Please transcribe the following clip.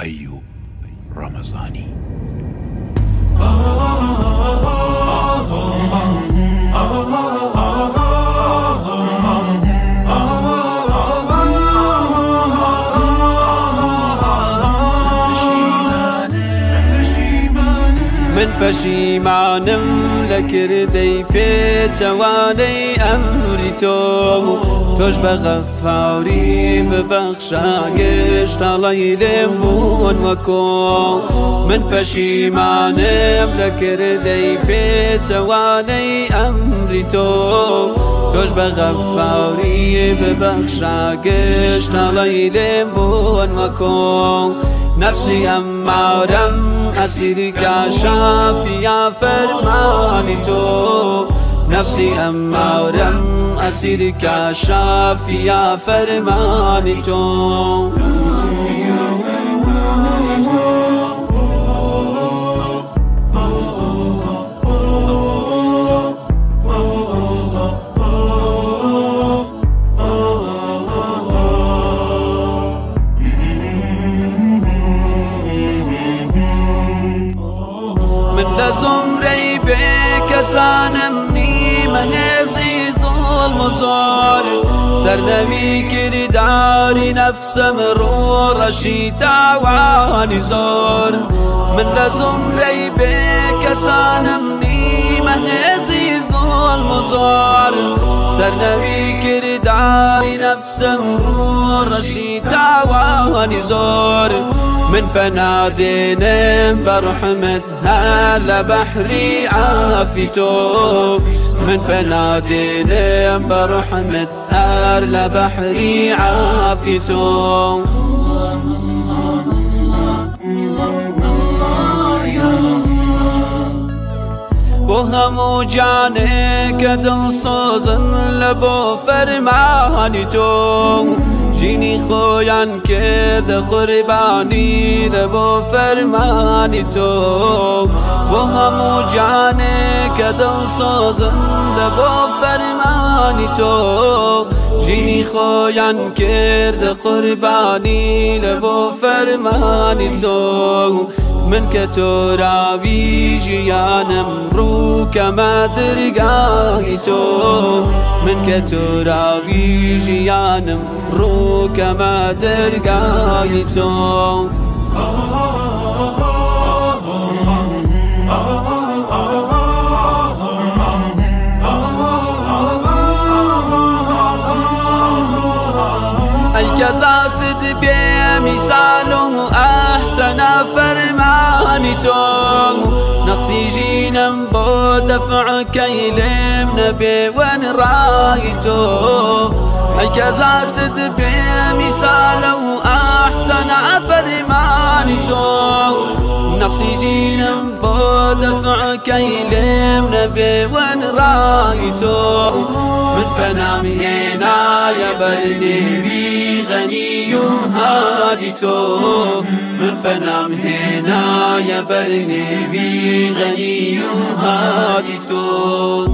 أيوب رمضاني من پەشیمانم لە کردەی پێچەوانەی ئەمری تۆ تۆش بە غەفاوری ببەخشا گەشتاڵی لێم بوون وەکۆ من پەشیمانم لە کردەی پێچەوانەی ئەمری تۆ تۆش بە غەفاوری ببەخشا گەشتاڵی لێم بوون وەکۆ نفسی امارم اسیر کا شافیا فرمانی تو نفسی امارم اسیر کا شافیا فرمانی تو بێکەسانم نیمە هێزی زۆڵ مزۆر سەرنەوی کردداری نەفسم ڕۆ ڕەشی تاوانی زۆر من لە زمرەی بێکەسانم نیمە هێزی زۆڵ مزۆر سەرنەوی کردداری نەفسم ڕۆ ڕەشی تاوانی زۆر من فنادين برحمة هلا بحري عافيتو من فنادين برحمة هلا بحري عافيتو وهمو جانك دل صوزن لبو فرماني تو جینی خویان کرد قربانی با فرمانی تو. و همو جانه که دل سازند با فرمانی تو. جینی خویان کرد قربانی با فرمانی تو. من که تو راوی جیانم رو کما درگاهی تو. من که تو راوی جیانم رو کما درگاهی تو. ای تو نقصي جينا بو دفع كيلم نبي وين رأيتو؟ اي كزات دبي مثال فرمانتو نقصي جينا بو دفع كيلم نبي وين رأيتو؟ بنام يا برني بي غني هادي تو. من بنام هنا برني بي غني هادي تو.